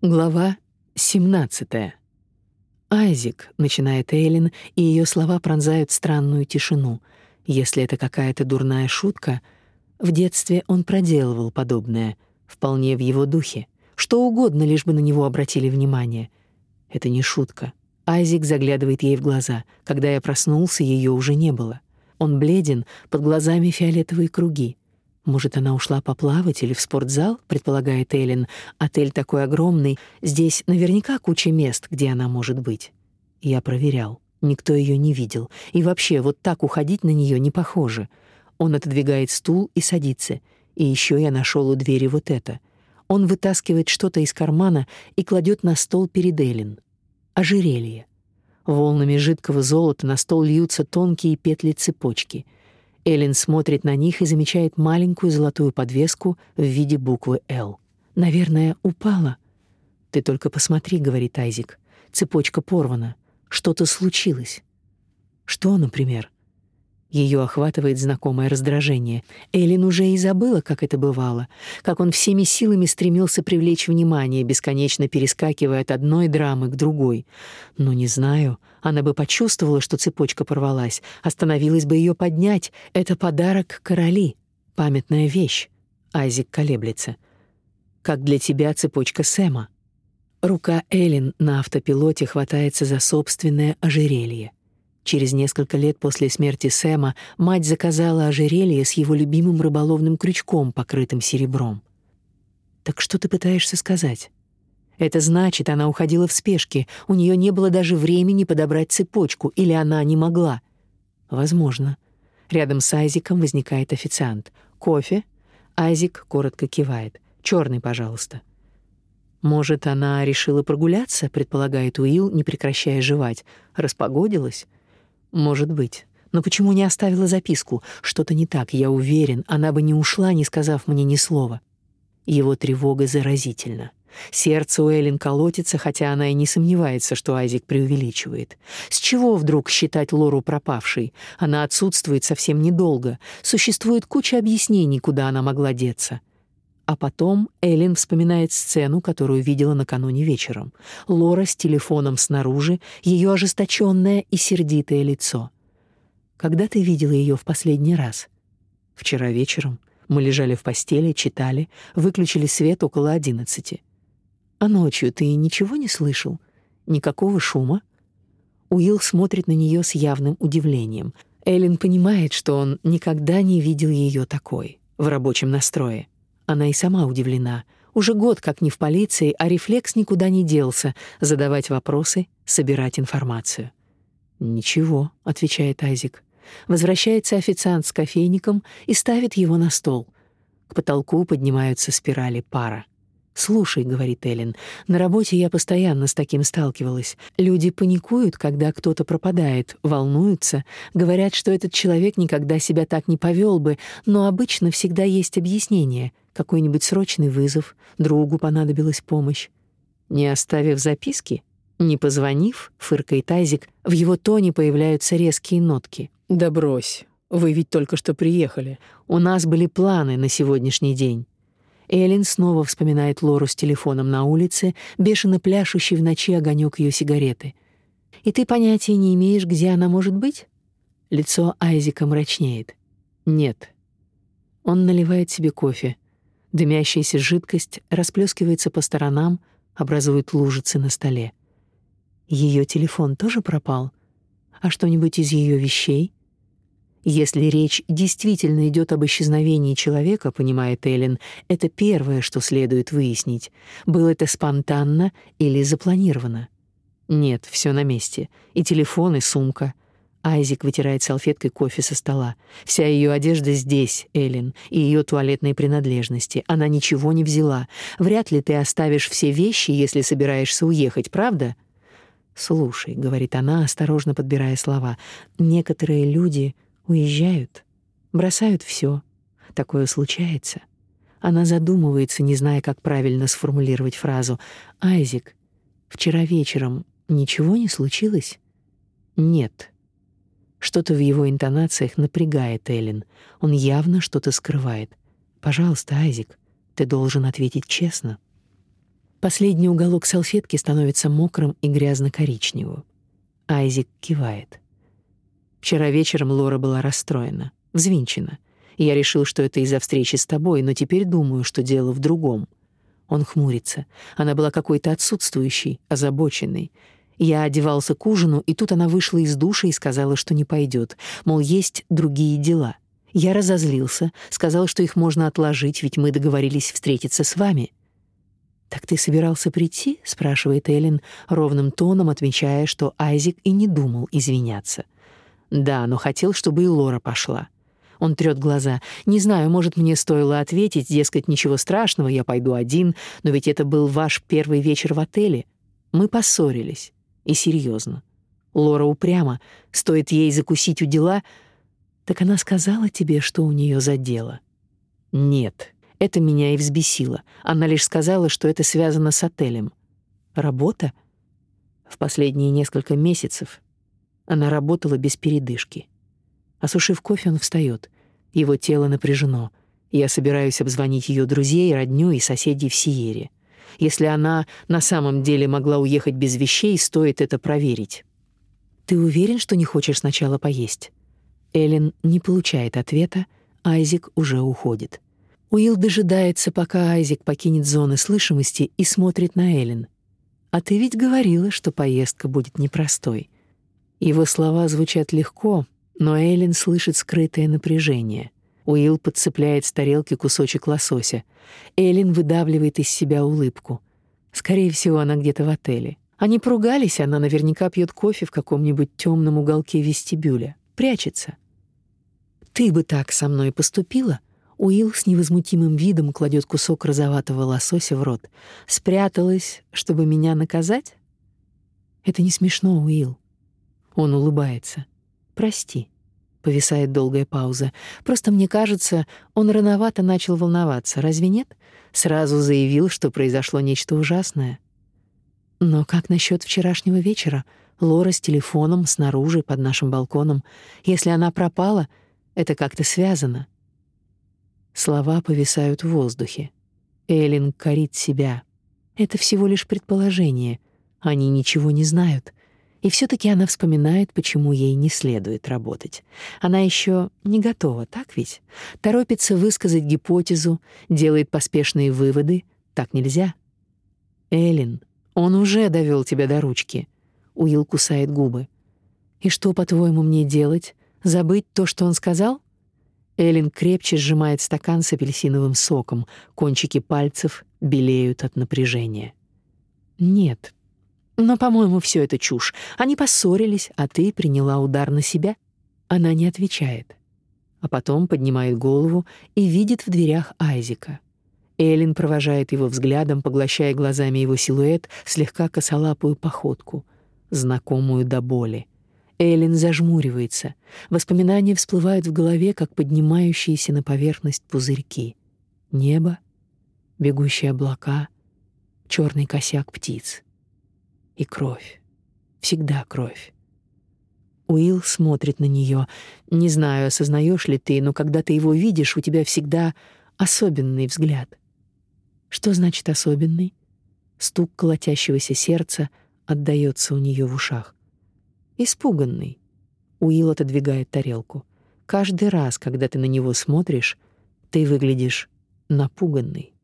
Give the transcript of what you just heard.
Глава 17. Айзик, начинает Эйлин, и ее слова пронзают странную тишину. Если это какая-то дурная шутка, в детстве он проделывал подобное, вполне в его духе. Что угодно, лишь бы на него обратили внимание. Это не шутка. Айзик заглядывает ей в глаза. Когда я проснулся, ее уже не было. Он бледен, под глазами фиолетовые круги. Может, она ушла поплавать или в спортзал, предполагает Эллен. Отель такой огромный, здесь наверняка куча мест, где она может быть. Я проверял. Никто ее не видел. И вообще, вот так уходить на нее не похоже. Он отодвигает стул и садится. И еще я нашел у двери вот это. Он вытаскивает что-то из кармана и кладет на стол перед Эллен. Ожерелье. Волнами жидкого золота на стол льются тонкие петли цепочки — Эллен смотрит на них и замечает маленькую золотую подвеску в виде буквы «Л». «Наверное, упала». «Ты только посмотри», — говорит Айзик. «Цепочка порвана. Что-то случилось». «Что, например?» Ее охватывает знакомое раздражение. Элин уже и забыла, как это бывало, как он всеми силами стремился привлечь внимание, бесконечно перескакивая от одной драмы к другой. Но не знаю, она бы почувствовала, что цепочка порвалась, остановилась бы ее поднять. Это подарок короли, памятная вещь. Айзик колеблется. Как для тебя цепочка Сэма. Рука Элин на автопилоте хватается за собственное ожерелье. Через несколько лет после смерти Сэма мать заказала ожерелье с его любимым рыболовным крючком, покрытым серебром. Так что ты пытаешься сказать? Это значит, она уходила в спешке, у нее не было даже времени подобрать цепочку, или она не могла. Возможно. Рядом с Айзиком возникает официант. Кофе? Айзик коротко кивает. Черный, пожалуйста. Может, она решила прогуляться, предполагает Уилл, не прекращая жевать. Распогодилась? Может быть. Но почему не оставила записку? Что-то не так, я уверен, она бы не ушла, не сказав мне ни слова. Его тревога заразительна. Сердце у Эллен колотится, хотя она и не сомневается, что Айзик преувеличивает. С чего вдруг считать Лору пропавшей? Она отсутствует совсем недолго. Существует куча объяснений, куда она могла деться. А потом Эллен вспоминает сцену, которую видела накануне вечером. Лора с телефоном снаружи, ее ожесточенное и сердитое лицо. Когда ты видела ее в последний раз? Вчера вечером. Мы лежали в постели, читали, выключили свет около одиннадцати. А ночью ты ничего не слышал? Никакого шума? Уилл смотрит на нее с явным удивлением. Эллен понимает, что он никогда не видел ее такой, в рабочем настрое. Она и сама удивлена. Уже год как не в полиции, а рефлекс никуда не делся — задавать вопросы, собирать информацию. «Ничего», — отвечает Айзик. Возвращается официант с кофейником и ставит его на стол. К потолку поднимаются спирали пара. «Слушай», — говорит Эллен, — «на работе я постоянно с таким сталкивалась. Люди паникуют, когда кто-то пропадает, волнуются, говорят, что этот человек никогда себя так не повел бы, но обычно всегда есть объяснение. Какой-нибудь срочный вызов, другу понадобилась помощь. Не оставив записки, не позвонив, фыркает Айзик, в его тоне появляются резкие нотки. «Да брось, вы ведь только что приехали. У нас были планы на сегодняшний день». Эллен снова вспоминает Лору с телефоном на улице, бешено пляшущий в ночи огонек ее сигареты. «И ты понятия не имеешь, где она может быть?» Лицо Айзека мрачнеет. «Нет». Он наливает себе кофе. Дымящаяся жидкость расплескивается по сторонам, образует лужицы на столе. Ее телефон тоже пропал? А что-нибудь из ее вещей? Если речь действительно идет об исчезновении человека, понимает Эллен, это первое, что следует выяснить. Было это спонтанно или запланировано? Нет, все на месте. И телефон, и сумка. Айзик вытирает салфеткой кофе со стола. Вся ее одежда здесь, Эллен, и ее туалетные принадлежности. Она ничего не взяла. Вряд ли ты оставишь все вещи, если собираешься уехать, правда? Слушай, говорит она, осторожно подбирая слова. Некоторые люди Уезжают, бросают все. Такое случается. Она задумывается, не зная, как правильно сформулировать фразу. «Айзик, вчера вечером ничего не случилось?» «Нет». Что-то в его интонациях напрягает Эллен. Он явно что-то скрывает. «Пожалуйста, Айзик, ты должен ответить честно». Последний уголок салфетки становится мокрым и грязно-коричневым. Айзик кивает. Вчера вечером Лора была расстроена, взвинчена. Я решил, что это из-за встречи с тобой, но теперь думаю, что дело в другом. Он хмурится. Она была какой-то отсутствующей, озабоченной. Я одевался к ужину, и тут она вышла из душа и сказала, что не пойдет, мол, есть другие дела. Я разозлился, сказал, что их можно отложить, ведь мы договорились встретиться с вами. «Так ты собирался прийти?» — спрашивает Эллен ровным тоном, отмечая, что Айзик и не думал извиняться. «Да, но хотел, чтобы и Лора пошла». Он трёт глаза. «Не знаю, может, мне стоило ответить, дескать, ничего страшного, я пойду один, но ведь это был ваш первый вечер в отеле. Мы поссорились. И серьезно. Лора упряма. Стоит ей закусить у дела... Так она сказала тебе, что у нее за дело?» «Нет», это меня и взбесило. Она лишь сказала, что это связано с отелем. Работа? В последние несколько месяцев она работала без передышки. Осушив кофе, он встает. Его тело напряжено. Я собираюсь обзвонить ее друзей, родню и соседей в Сиере. Если она на самом деле могла уехать без вещей, стоит это проверить. Ты уверен, что не хочешь сначала поесть? Эллен не получает ответа, Айзик уже уходит. Уилл дожидается, пока Айзек покинет зоны слышимости и смотрит на Эллен. «А ты ведь говорила, что поездка будет непростой». Его слова звучат легко, но Эллен слышит скрытое напряжение. Уилл подцепляет с тарелки кусочек лосося. Эллен выдавливает из себя улыбку. Скорее всего, она где-то в отеле. Они поругались, она наверняка пьет кофе в каком-нибудь темном уголке вестибюля. Прячется. «Ты бы так со мной поступила?» Уилл с невозмутимым видом кладет кусок розоватого лосося в рот. Спряталась, чтобы меня наказать? Это не смешно, Уилл. Он улыбается. Прости. Повисает долгая пауза. Просто мне кажется, он рановато начал волноваться. Разве нет? Сразу заявил, что произошло нечто ужасное. Но как насчет вчерашнего вечера? Лора с телефоном снаружи под нашим балконом. Если она пропала, это как-то связано. Слова повисают в воздухе. Эллен корит себя. Это всего лишь предположение. Они ничего не знают. И все таки она вспоминает, почему ей не следует работать. Она еще не готова, так ведь? Торопится высказать гипотезу, делает поспешные выводы. Так нельзя. Эллен, он уже довел тебя до ручки. Уилл кусает губы. И что, по-твоему, мне делать? Забыть то, что он сказал? Элин крепче сжимает стакан с апельсиновым соком, кончики пальцев белеют от напряжения. Нет. Но, по-моему, все это чушь. Они поссорились, а ты приняла удар на себя. Она не отвечает. А потом поднимает голову и видит в дверях Айзика. Элин провожает его взглядом, поглощая глазами его силуэт, слегка косолапую походку, знакомую до боли. Эллен зажмуривается. Воспоминания всплывают в голове, как поднимающиеся на поверхность пузырьки. Небо, бегущие облака, черный косяк птиц. И кровь. Всегда кровь. Уилл смотрит на нее. Не знаю, осознаешь ли ты, но когда ты его видишь, у тебя всегда особенный взгляд. Что значит особенный? Стук колотящегося сердца отдаётся у нее в ушах. Испуганный. Уилл отодвигает тарелку. Каждый раз, когда ты на него смотришь, ты выглядишь напуганный.